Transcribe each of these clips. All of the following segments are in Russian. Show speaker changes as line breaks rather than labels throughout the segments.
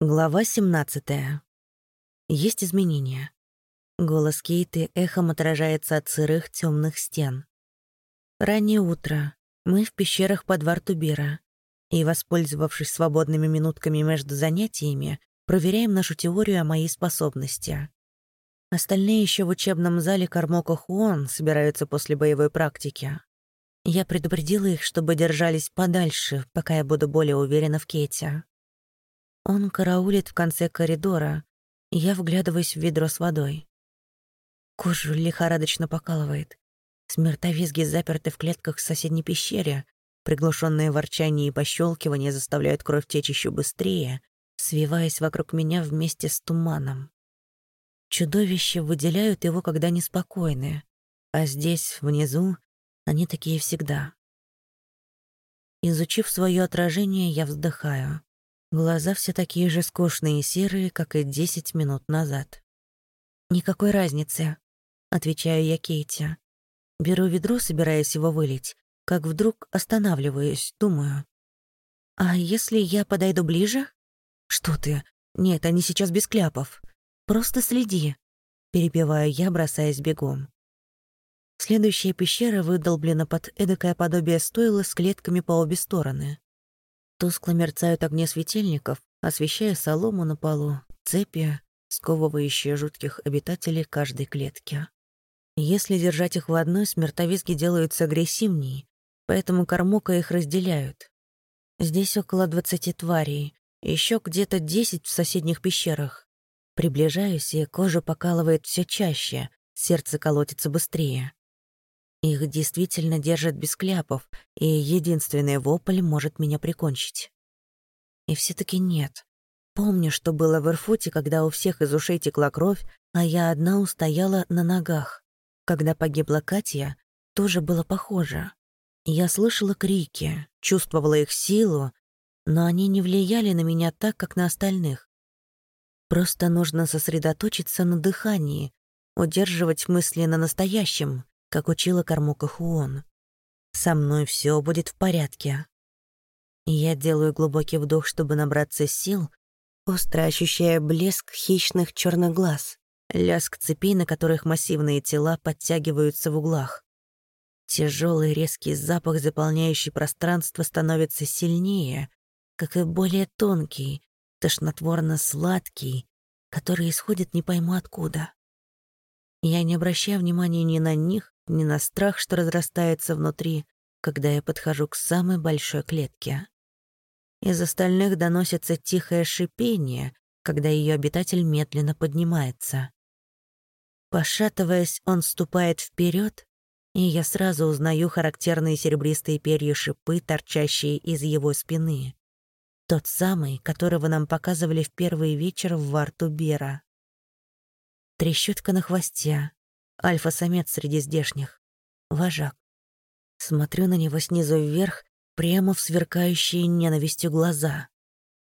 Глава 17. Есть изменения. Голос Кейты эхом отражается от сырых темных стен. Раннее утро. Мы в пещерах под Вартубира. И, воспользовавшись свободными минутками между занятиями, проверяем нашу теорию о моей способности. Остальные еще в учебном зале Кармока Хуон собираются после боевой практики. Я предупредила их, чтобы держались подальше, пока я буду более уверена в Кейте. Он караулит в конце коридора, я вглядываюсь в ведро с водой. Кожу лихорадочно покалывает. Смертовизги заперты в клетках в соседней пещере. Приглушенные ворчание и пощелкивание заставляют кровь течь еще быстрее, свиваясь вокруг меня вместе с туманом. Чудовища выделяют его, когда неспокойны, а здесь, внизу, они такие всегда. Изучив свое отражение, я вздыхаю. Глаза все такие же скучные и серые, как и десять минут назад. «Никакой разницы», — отвечаю я Кейти. Беру ведро, собираясь его вылить, как вдруг останавливаюсь, думаю. «А если я подойду ближе?» «Что ты? Нет, они сейчас без кляпов. Просто следи», — перебиваю я, бросаясь бегом. Следующая пещера выдолблена под эдакое подобие стойла с клетками по обе стороны. Тускло мерцают огни светильников, освещая солому на полу, цепи, сковывающие жутких обитателей каждой клетки. Если держать их в одной, смертовизги делаются агрессивнее, поэтому кормока их разделяют. Здесь около двадцати тварей, еще где-то десять в соседних пещерах. Приближаюсь, и кожа покалывает все чаще, сердце колотится быстрее. Их действительно держат без кляпов, и единственный вопль может меня прикончить. И все таки нет. Помню, что было в Ирфуте, когда у всех из ушей текла кровь, а я одна устояла на ногах. Когда погибла Катя, тоже было похоже. Я слышала крики, чувствовала их силу, но они не влияли на меня так, как на остальных. Просто нужно сосредоточиться на дыхании, удерживать мысли на настоящем, как учила Кармука Хуон. «Со мной все будет в порядке». Я делаю глубокий вдох, чтобы набраться сил, остро ощущая блеск хищных черных глаз, лязг цепей, на которых массивные тела подтягиваются в углах. Тяжелый резкий запах, заполняющий пространство, становится сильнее, как и более тонкий, тошнотворно-сладкий, который исходит не пойму откуда. Я не обращаю внимания ни на них, ни на страх, что разрастается внутри, когда я подхожу к самой большой клетке. Из остальных доносится тихое шипение, когда ее обитатель медленно поднимается. Пошатываясь, он ступает вперед, и я сразу узнаю характерные серебристые перья шипы, торчащие из его спины. Тот самый, которого нам показывали в первый вечер в варту Бера. Трещотка на хвосте, Альфа-самец среди здешних. Вожак. Смотрю на него снизу вверх, прямо в сверкающие ненавистью глаза.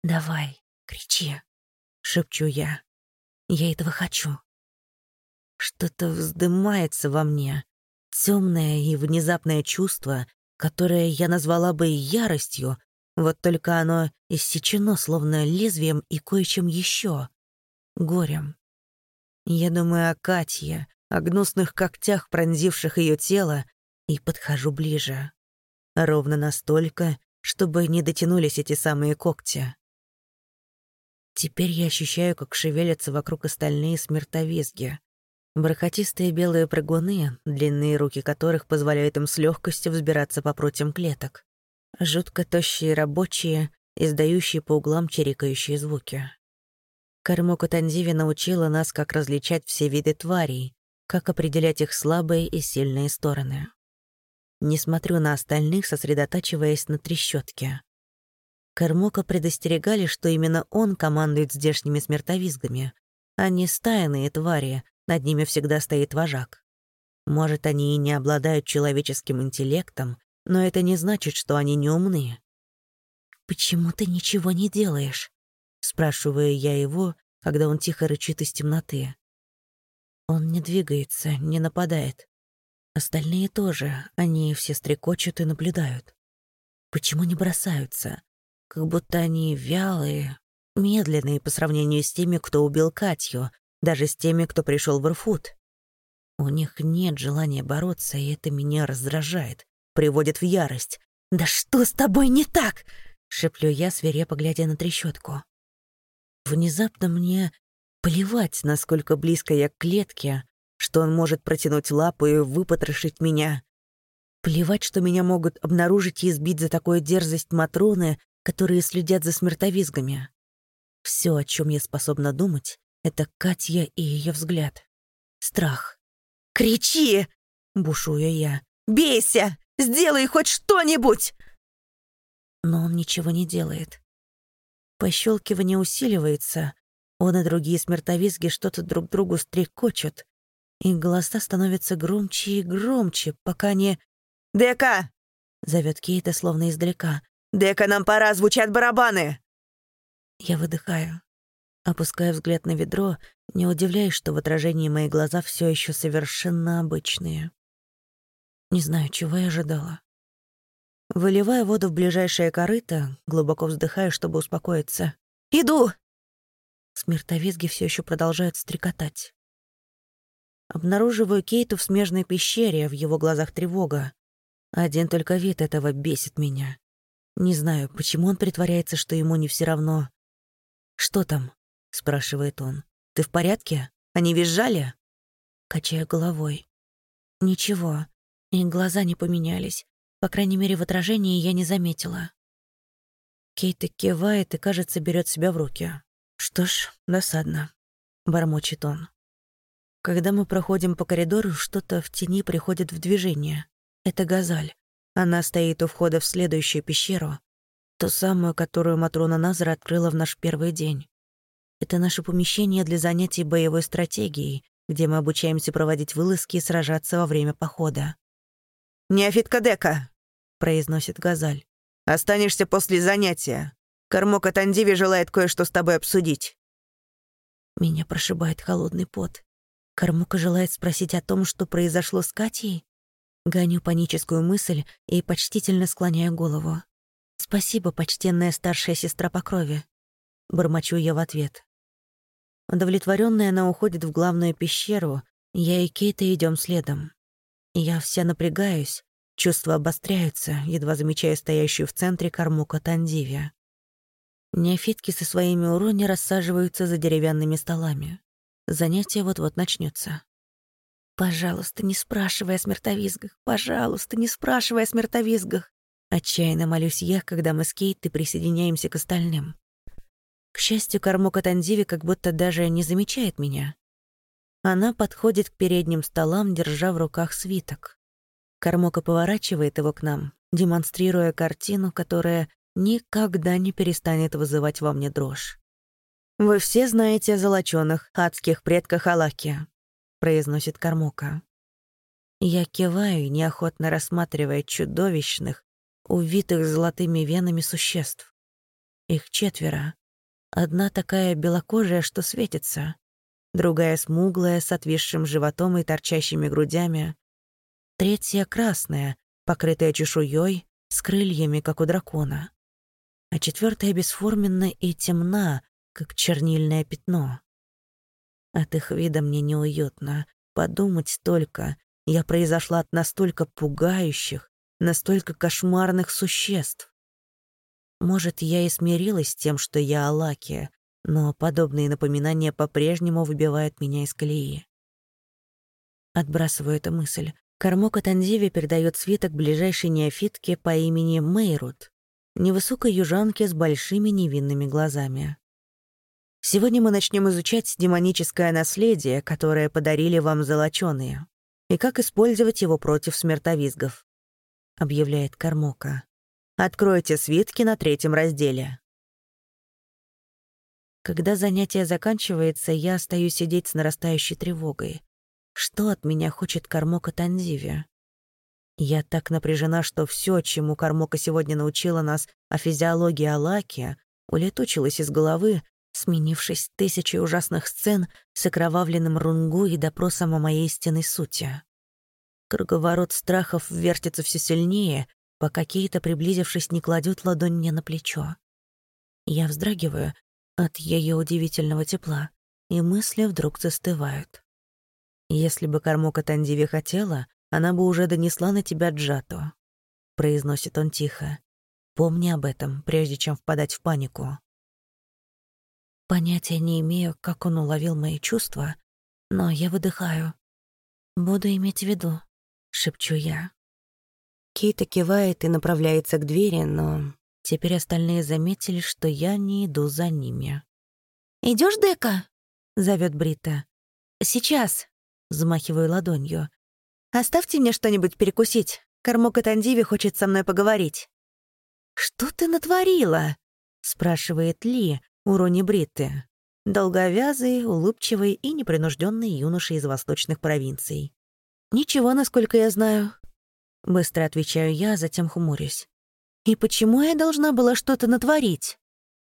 «Давай, кричи», — шепчу я. «Я этого хочу». Что-то вздымается во мне. Темное и внезапное чувство, которое я назвала бы яростью, вот только оно иссечено словно лезвием и кое-чем еще. Горем. Я думаю о Катье, о гнусных когтях, пронзивших ее тело, и подхожу ближе. Ровно настолько, чтобы не дотянулись эти самые когти. Теперь я ощущаю, как шевелятся вокруг остальные смертовизги. Бархатистые белые прыгуны, длинные руки которых позволяют им с легкостью взбираться по прутьям клеток. Жутко тощие рабочие, издающие по углам чирикающие звуки. Кармока Танзиви научила нас, как различать все виды тварей, как определять их слабые и сильные стороны. Не смотрю на остальных, сосредотачиваясь на трещотке. Кармока предостерегали, что именно он командует здешними смертовизгами, а не стайные твари, над ними всегда стоит вожак. Может, они и не обладают человеческим интеллектом, но это не значит, что они не умны. «Почему ты ничего не делаешь?» — спрашиваю я его, когда он тихо рычит из темноты. Он не двигается, не нападает. Остальные тоже, они все стрекочут и наблюдают. Почему не бросаются? Как будто они вялые, медленные по сравнению с теми, кто убил Катью, даже с теми, кто пришел в Ирфут. У них нет желания бороться, и это меня раздражает, приводит в ярость. «Да что с тобой не так?» — шеплю я, свирепо глядя на трещотку. Внезапно мне плевать, насколько близко я к клетке, что он может протянуть лапу и выпотрошить меня. Плевать, что меня могут обнаружить и избить за такую дерзость Матроны, которые следят за смертовизгами. Все, о чем я способна думать, это Катя и ее взгляд. Страх. «Кричи!» — бушую я. «Бейся! Сделай хоть что-нибудь!» Но он ничего не делает. Пощелкивание усиливается, он и другие смертовизги что-то друг другу стрекочут, и голоса становятся громче и громче, пока не... «Дека!» — зовет Кейта, словно издалека. «Дека, нам пора, звучат барабаны!» Я выдыхаю. Опускаю взгляд на ведро, не удивляюсь, что в отражении мои глаза все еще совершенно обычные. Не знаю, чего я ожидала. Выливая воду в ближайшее корыто, глубоко вздыхаю, чтобы успокоиться. «Иду!» Смертовизги все еще продолжают стрекотать. Обнаруживаю Кейту в смежной пещере, в его глазах тревога. Один только вид этого бесит меня. Не знаю, почему он притворяется, что ему не все равно. «Что там?» — спрашивает он. «Ты в порядке? Они визжали?» Качаю головой. «Ничего. И глаза не поменялись. По крайней мере, в отражении я не заметила». Кейта кивает и, кажется, берет себя в руки. «Что ж, досадно», — бормочет он. Когда мы проходим по коридору, что-то в тени приходит в движение. Это Газаль. Она стоит у входа в следующую пещеру, ту самую, которую Матрона Назара открыла в наш первый день. Это наше помещение для занятий боевой стратегией, где мы обучаемся проводить вылазки и сражаться во время похода. «Неофит Кадека!» — произносит Газаль. «Останешься после занятия. Кормока Тандиви желает кое-что с тобой обсудить». Меня прошибает холодный пот. Кормука желает спросить о том, что произошло с Катей? Гоню паническую мысль и почтительно склоняю голову. «Спасибо, почтенная старшая сестра по крови», — бормочу я в ответ. Удовлетворенная, она уходит в главную пещеру, я и Кейта идем следом. Я вся напрягаюсь, чувства обостряются, едва замечая стоящую в центре кормука Тандивия. Неофитки со своими урони рассаживаются за деревянными столами. Занятие вот-вот начнется. «Пожалуйста, не спрашивай о смертовизгах. Пожалуйста, не спрашивай о смертовизгах!» Отчаянно молюсь я, когда мы с Кейтой присоединяемся к остальным. К счастью, Кармока Тандиви как будто даже не замечает меня. Она подходит к передним столам, держа в руках свиток. Кармока поворачивает его к нам, демонстрируя картину, которая никогда не перестанет вызывать во мне дрожь. «Вы все знаете о золочёных, адских предках Алаки», — произносит Кармока. Я киваю, неохотно рассматривая чудовищных, увитых золотыми венами существ. Их четверо. Одна такая белокожая, что светится, другая смуглая, с отвисшим животом и торчащими грудями, третья красная, покрытая чешуей, с крыльями, как у дракона, а четвертая бесформенна и темна, как чернильное пятно. От их вида мне неуютно. Подумать только, я произошла от настолько пугающих, настолько кошмарных существ. Может, я и смирилась с тем, что я Алакия, но подобные напоминания по-прежнему выбивают меня из колеи. Отбрасываю эту мысль. Кормока Танзиви передает свиток ближайшей неофитке по имени Мейрут, невысокой южанке с большими невинными глазами. Сегодня мы начнем изучать демоническое наследие, которое подарили вам золочёные, и как использовать его против смертовизгов, объявляет Кормока. Откройте свитки на третьем разделе. Когда занятие заканчивается, я остаюсь сидеть с нарастающей тревогой. Что от меня хочет Кармока Танзиви? Я так напряжена, что все, чему Кармока сегодня научила нас о физиологии Алаки, улетучилось из головы, сменившись тысячей ужасных сцен с окровавленным рунгу и допросом о моей истинной сути. Круговорот страхов вертится все сильнее, пока Кейта, приблизившись, не кладет ладонь мне на плечо. Я вздрагиваю, от ее удивительного тепла, и мысли вдруг застывают. «Если бы Кармока Тандиви хотела, она бы уже донесла на тебя Джату», — произносит он тихо. «Помни об этом, прежде чем впадать в панику». Понятия не имею, как он уловил мои чувства, но я выдыхаю. «Буду иметь в виду», — шепчу я. Кейта кивает и направляется к двери, но теперь остальные заметили, что я не иду за ними. Идешь, Дека?» — зовет Брита. «Сейчас», — взмахиваю ладонью. «Оставьте мне что-нибудь перекусить. Кормока Тандиви хочет со мной поговорить». «Что ты натворила?» — спрашивает Ли у Рони Бритты. Долговязый, улыбчивый и непринужденный юноша из восточных провинций. «Ничего, насколько я знаю». Быстро отвечаю я, затем хмурюсь. «И почему я должна была что-то натворить?»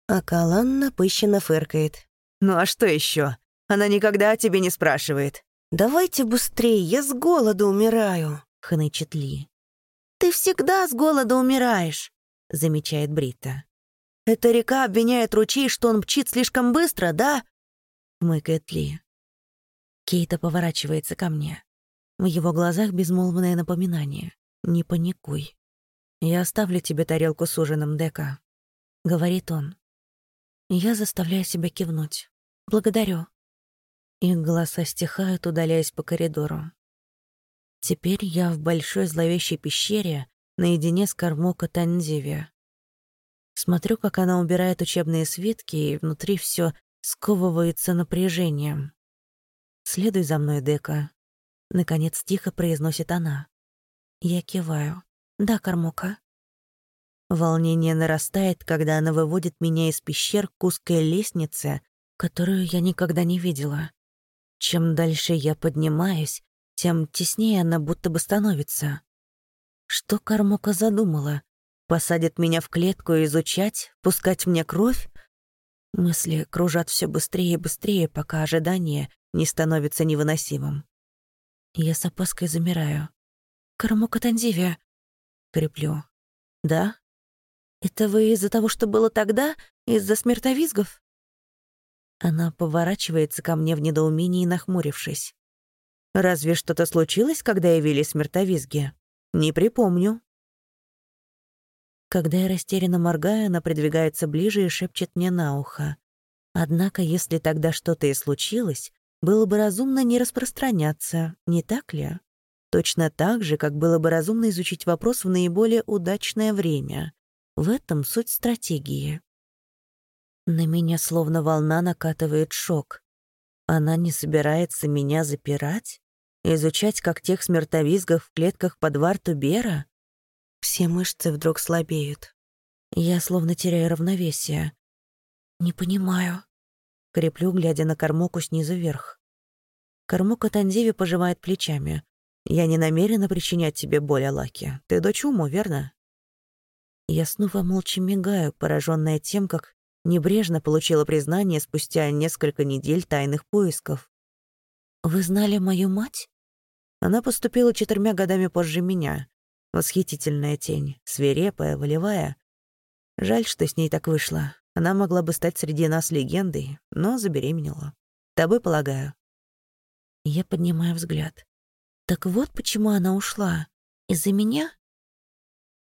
А Калан напыщенно фыркает. «Ну а что еще? Она никогда о тебе не спрашивает». «Давайте быстрее, я с голоду умираю», — хнычет Ли. «Ты всегда с голода умираешь», — замечает Брита. «Эта река обвиняет ручей, что он мчит слишком быстро, да?» — мыкает Ли. Кейта поворачивается ко мне. В его глазах безмолвное напоминание. «Не паникуй. Я оставлю тебе тарелку с ужином, Дека», — говорит он. Я заставляю себя кивнуть. «Благодарю». Их голоса стихают, удаляясь по коридору. Теперь я в большой зловещей пещере наедине с Кармока Танзиви. Смотрю, как она убирает учебные свитки, и внутри все сковывается напряжением. «Следуй за мной, Дека», — наконец тихо произносит она. Я киваю. «Да, Кармока». Волнение нарастает, когда она выводит меня из пещер к узкой лестнице, которую я никогда не видела. Чем дальше я поднимаюсь, тем теснее она будто бы становится. Что Кармока задумала? Посадит меня в клетку и изучать, пускать мне кровь? Мысли кружат все быстрее и быстрее, пока ожидание не становится невыносимым. Я с опаской замираю. «Карамока Танзивия!» Креплю. «Да?» «Это вы из-за того, что было тогда? Из-за смертовизгов?» Она поворачивается ко мне в недоумении, нахмурившись. «Разве что-то случилось, когда явились смертовизги? Не припомню». Когда я растерянно моргаю, она придвигается ближе и шепчет мне на ухо. Однако, если тогда что-то и случилось, было бы разумно не распространяться, не так ли? Точно так же, как было бы разумно изучить вопрос в наиболее удачное время. В этом суть стратегии. На меня словно волна накатывает шок. Она не собирается меня запирать? Изучать, как тех смертовизгов в клетках под варту Бера? Все мышцы вдруг слабеют. Я словно теряю равновесие. «Не понимаю», — креплю, глядя на кормоку снизу вверх. Кормока Танзиви пожимает плечами. «Я не намерена причинять тебе боль, Алаки. Ты дочь Уму, верно?» Я снова молча мигаю, пораженная тем, как небрежно получила признание спустя несколько недель тайных поисков. «Вы знали мою мать?» Она поступила четырьмя годами позже меня. Восхитительная тень, свирепая, волевая. Жаль, что с ней так вышло. Она могла бы стать среди нас легендой, но забеременела. Тобой, полагаю. Я поднимаю взгляд. Так вот почему она ушла. Из-за меня?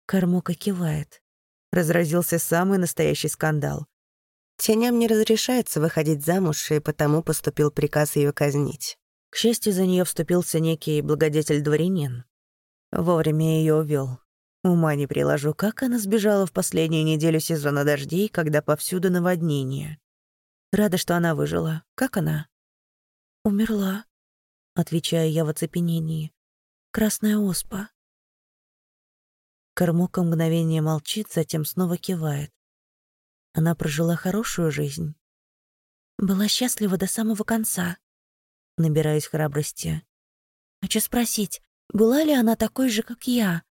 Кормока кивает. Разразился самый настоящий скандал. Теням не разрешается выходить замуж, и потому поступил приказ ее казнить. К счастью, за нее вступился некий благодетель-дворянин. Вовремя ее увел. Ума не приложу, как она сбежала в последнюю неделю сезона дождей, когда повсюду наводнение. Рада, что она выжила. Как она? «Умерла», — отвечаю я в оцепенении. «Красная оспа». Кормока мгновение молчит, затем снова кивает. Она прожила хорошую жизнь. Была счастлива до самого конца. Набираюсь храбрости. Хочу спросить, была ли она такой же, как я?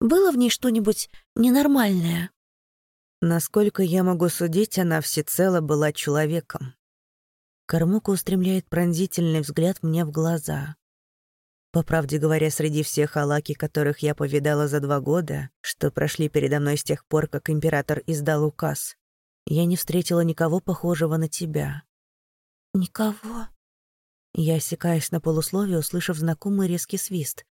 Было в ней что-нибудь ненормальное? Насколько я могу судить, она всецело была человеком. Кормука устремляет пронзительный взгляд мне в глаза. По правде говоря, среди всех алаки, которых я повидала за два года, что прошли передо мной с тех пор, как император издал указ, Я не встретила никого похожего на тебя».
«Никого?»
Я осекаюсь на полусловие, услышав знакомый резкий свист.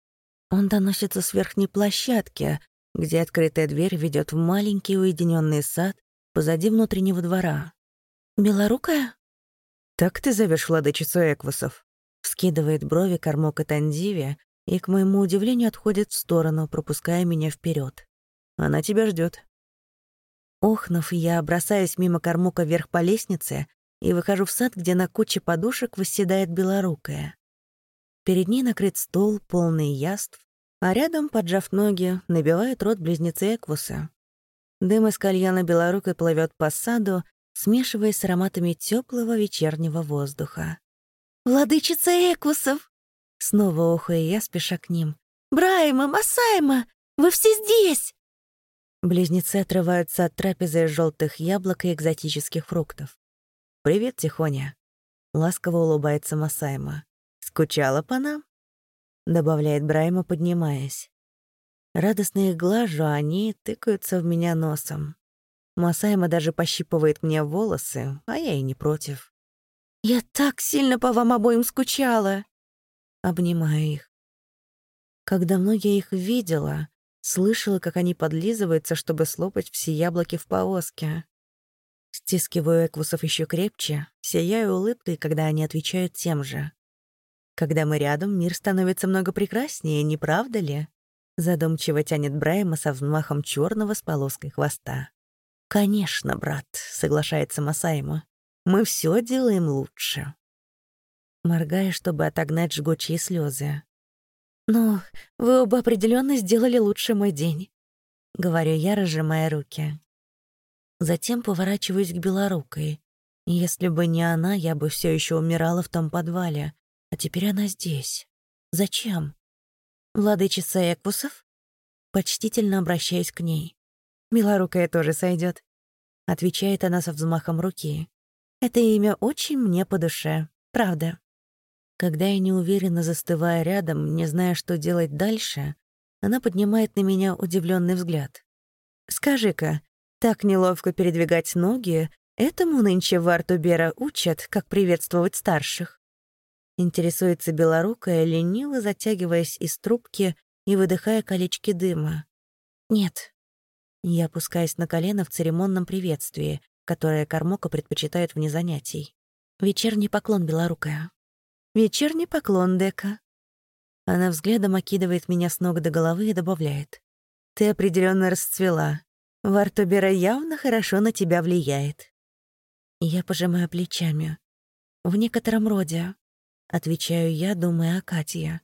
Он доносится с верхней площадки, где открытая дверь ведет в маленький уединенный сад позади внутреннего двора.
«Белорукая?»
«Так ты зовешь владычицу Эквусов?» Скидывает брови кормок и Тандиви и, к моему удивлению, отходит в сторону, пропуская меня вперед. «Она тебя ждет. Охнув, я бросаюсь мимо кормука вверх по лестнице и выхожу в сад, где на куче подушек восседает белорукая. Перед ней накрыт стол, полный яств, а рядом, поджав ноги, набивает рот близнецы Эквуса. Дым из кальяна белорукой плывет по саду, смешиваясь с ароматами теплого вечернего воздуха.
«Владычица Эквусов!»
Снова охая я, спеша к ним.
«Брайма, Масайма! Вы все здесь!»
Близнецы отрываются от трапезы из желтых яблок и экзотических фруктов. «Привет, Тихоня!» Ласково улыбается Масайма. «Скучала по нам?» Добавляет Брайма, поднимаясь. Радостно их глажу, а они тыкаются в меня носом. Масайма даже пощипывает мне волосы, а я и не против.
«Я так сильно по вам обоим скучала!»
Обнимаю их. Как давно я их видела, слышала, как они подлизываются, чтобы слопать все яблоки в повозке. Стискиваю эквусов еще крепче, сияю улыбкой, когда они отвечают тем же. Когда мы рядом, мир становится много прекраснее, не правда ли? Задумчиво тянет Брайма со взмахом черного с полоской хвоста. «Конечно, брат», — соглашается Масайма. «Мы все делаем лучше». Моргая, чтобы отогнать жгучие слезы.
«Ну, вы оба определенно сделали лучше мой день», — говорю я, разжимая руки.
Затем поворачиваюсь к белорукой. Если бы не она, я бы все еще умирала в том подвале. А теперь она здесь. Зачем? Владычица Эквусов? Почтительно обращаясь к ней. «Белорукая тоже сойдет, отвечает она со взмахом руки. «Это имя очень мне по душе, правда». Когда я неуверенно застывая рядом, не зная, что делать дальше, она поднимает на меня удивленный взгляд. «Скажи-ка, так неловко передвигать ноги, этому нынче в Артубера учат, как приветствовать старших?» Интересуется белорукая, лениво затягиваясь из трубки и выдыхая колечки дыма. «Нет». Я опускаюсь на колено в церемонном приветствии, которое Кормока предпочитает вне занятий. Вечерний поклон белорукая. Вечерний поклон, Дека. Она взглядом окидывает меня с ног до головы и добавляет. Ты определенно расцвела. Вартубера явно хорошо на тебя влияет. Я пожимаю плечами. В некотором роде. — отвечаю я, думая о Катье.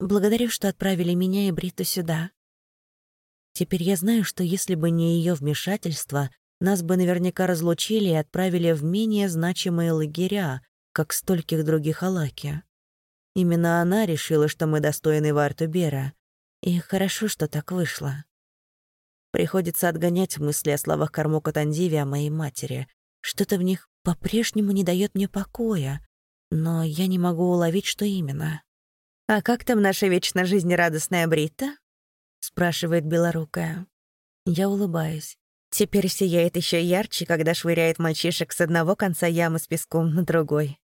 «Благодарю, что отправили меня и Бриту сюда. Теперь я знаю, что если бы не ее вмешательство, нас бы наверняка разлучили и отправили в менее значимые лагеря, как стольких других Алаки. Именно она решила, что мы достойны Вартубера, и хорошо, что так вышло. Приходится отгонять мысли о словах Кармока Тандиви о моей матери. Что-то в них по-прежнему не дает мне покоя, но я не могу уловить, что именно. «А как там наша вечно жизнерадостная Брита?» — спрашивает белорукая. Я улыбаюсь. Теперь сияет еще ярче, когда швыряет мальчишек с одного конца ямы с песком на другой.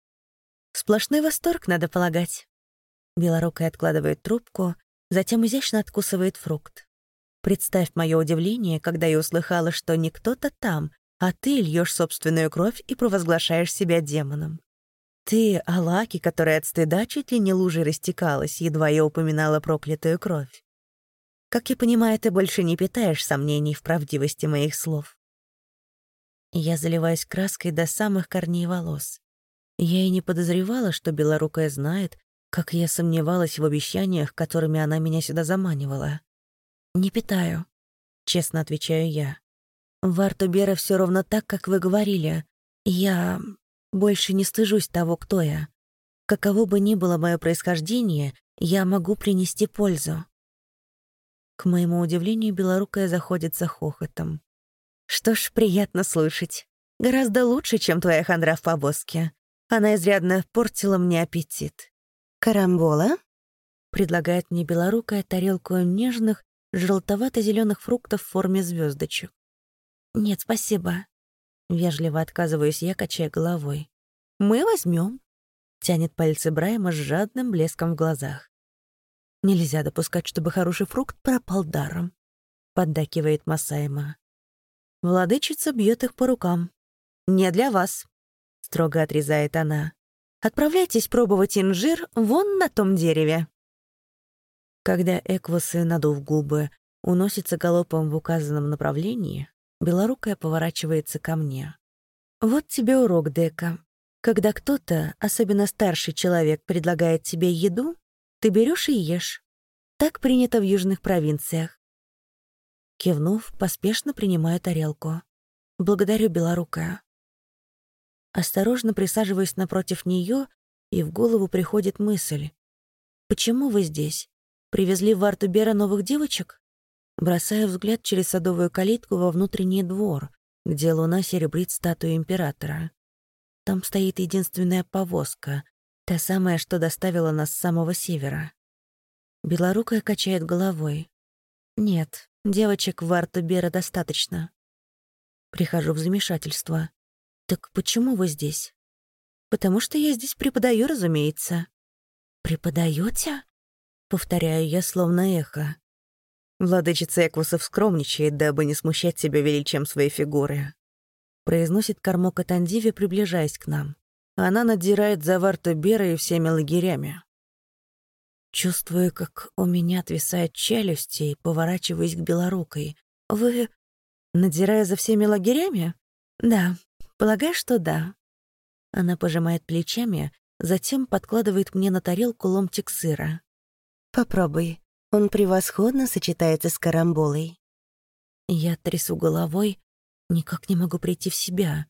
Сплошной восторг, надо полагать. Белорукая откладывает трубку, затем изящно откусывает фрукт. Представь мое удивление, когда я услыхала, что не кто-то там, а ты льешь собственную кровь и провозглашаешь себя демоном. Ты, Алаки, которая от стыда чуть ли не лужей растекалась, едва я упоминала проклятую кровь. Как я понимаю, ты больше не питаешь сомнений в правдивости моих слов. Я заливаюсь краской до самых корней волос. Я и не подозревала, что Белорукая знает, как я сомневалась в обещаниях, которыми она меня сюда заманивала. «Не питаю», — честно отвечаю я. «В Артубера все ровно так, как вы говорили. Я больше не стыжусь того, кто я. Каково бы ни было мое происхождение, я могу принести пользу. К моему удивлению, белорукая заходится хохотом. Что ж, приятно слышать. Гораздо лучше, чем твоя хандра в повозке. Она изрядно портила мне аппетит. «Карамбола?» — предлагает мне белорукая тарелку нежных, желтовато зеленых фруктов в форме звездочек. «Нет, спасибо», Вежливо отказываюсь я, качая головой. «Мы возьмем, тянет пальцы Брайма с жадным блеском в глазах. «Нельзя допускать, чтобы хороший фрукт пропал даром», — поддакивает Масайма. Владычица бьет их по рукам. «Не для вас», — строго отрезает она. «Отправляйтесь пробовать инжир вон на том дереве». Когда Эквусы, надув губы, уносится галопом в указанном направлении, белорукая поворачивается ко мне. «Вот тебе урок, Дека. Когда кто-то, особенно старший человек, предлагает тебе еду, ты берешь и ешь. Так принято в южных провинциях. Кивнув, поспешно принимаю тарелку. Благодарю, белорукая. Осторожно присаживаюсь напротив нее, и в голову приходит мысль. «Почему вы здесь? Привезли в Артубера новых девочек?» Бросаю взгляд через садовую калитку во внутренний двор, где луна серебрит статую императора. Там стоит единственная повозка, та самая, что доставила нас с самого севера. Белорукая качает головой. «Нет, девочек в Артубера достаточно». Прихожу в замешательство. «Так почему вы здесь?» «Потому что я здесь преподаю, разумеется». «Преподаете?» Повторяю я словно эхо. Владычица Эквусов скромничает, дабы не смущать себя величием своей фигуры. Произносит Кармока Тандиви, приближаясь к нам. Она надзирает за Варто Бера и всеми лагерями. Чувствую, как у меня отвисает челюсть и поворачиваюсь к Белорукой. «Вы...» «Надзирая за всеми лагерями?» «Да, полагаю, что да». Она пожимает плечами, затем подкладывает мне на тарелку ломтик сыра. Попробуй. Он превосходно сочетается с карамболой. Я трясу головой, никак не могу прийти в себя.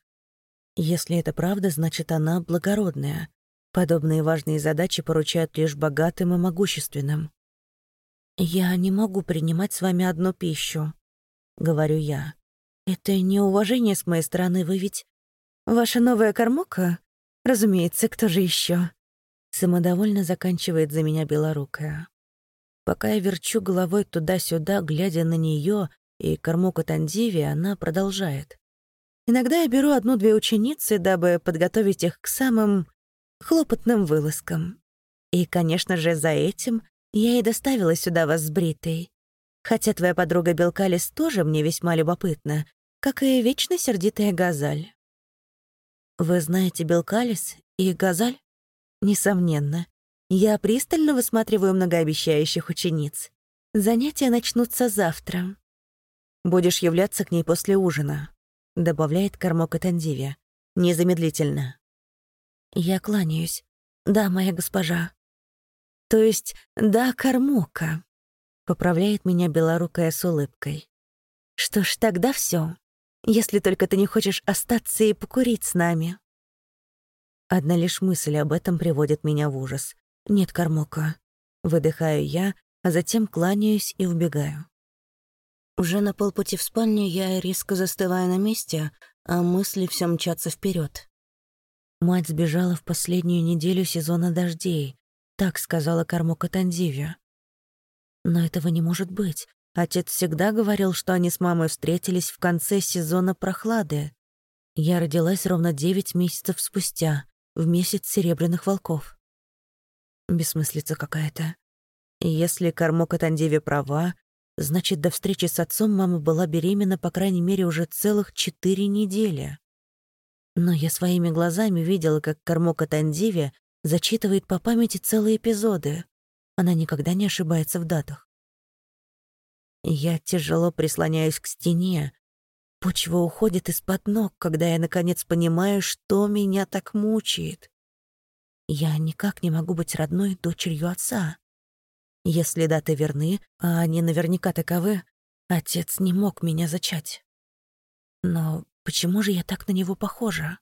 Если это правда, значит, она благородная. Подобные важные задачи поручают лишь богатым и могущественным. «Я не могу принимать с вами одну пищу», — говорю я. «Это неуважение с моей стороны, вы ведь... Ваша новая кормока? Разумеется, кто же еще? Самодовольно заканчивает за меня белорукая. Пока я верчу головой туда-сюда, глядя на нее и кормока Тандиви, она продолжает. Иногда я беру одну-две ученицы, дабы подготовить их к самым хлопотным вылазкам. И, конечно же, за этим я и доставила сюда вас с Бритой. Хотя твоя подруга Белкалис тоже мне весьма любопытна, как и вечно сердитая Газаль. Вы знаете Белкалис и Газаль? Несомненно. Я пристально высматриваю многообещающих учениц. Занятия начнутся завтра. Будешь являться к ней после ужина, добавляет Кармока Тандивия. Незамедлительно. Я кланяюсь. Да, моя госпожа. То есть, да, Кармока. Поправляет меня белорукая с улыбкой. Что ж, тогда все. Если только ты не хочешь остаться и покурить с нами. Одна лишь мысль об этом приводит меня в ужас. «Нет, Кармока». Выдыхаю я, а затем кланяюсь и убегаю. Уже на полпути в спальню я резко застываю на месте, а мысли все мчатся вперед. Мать сбежала в последнюю неделю сезона дождей, так сказала Кармока Тандивия. Но этого не может быть. Отец всегда говорил, что они с мамой встретились в конце сезона прохлады. Я родилась ровно девять месяцев спустя, в месяц серебряных волков. Бессмыслица какая-то. Если Кармока Тандеви права, значит, до встречи с отцом мама была беременна, по крайней мере, уже целых четыре недели. Но я своими глазами видела, как Кармока Тандеви зачитывает по памяти целые эпизоды. Она никогда не ошибается в датах. Я тяжело прислоняюсь к стене. Почва уходит из-под ног, когда я, наконец, понимаю, что меня так мучает. Я никак не могу быть родной дочерью отца. Если даты верны, а они наверняка таковы, отец не мог меня зачать. Но почему же я так на него похожа?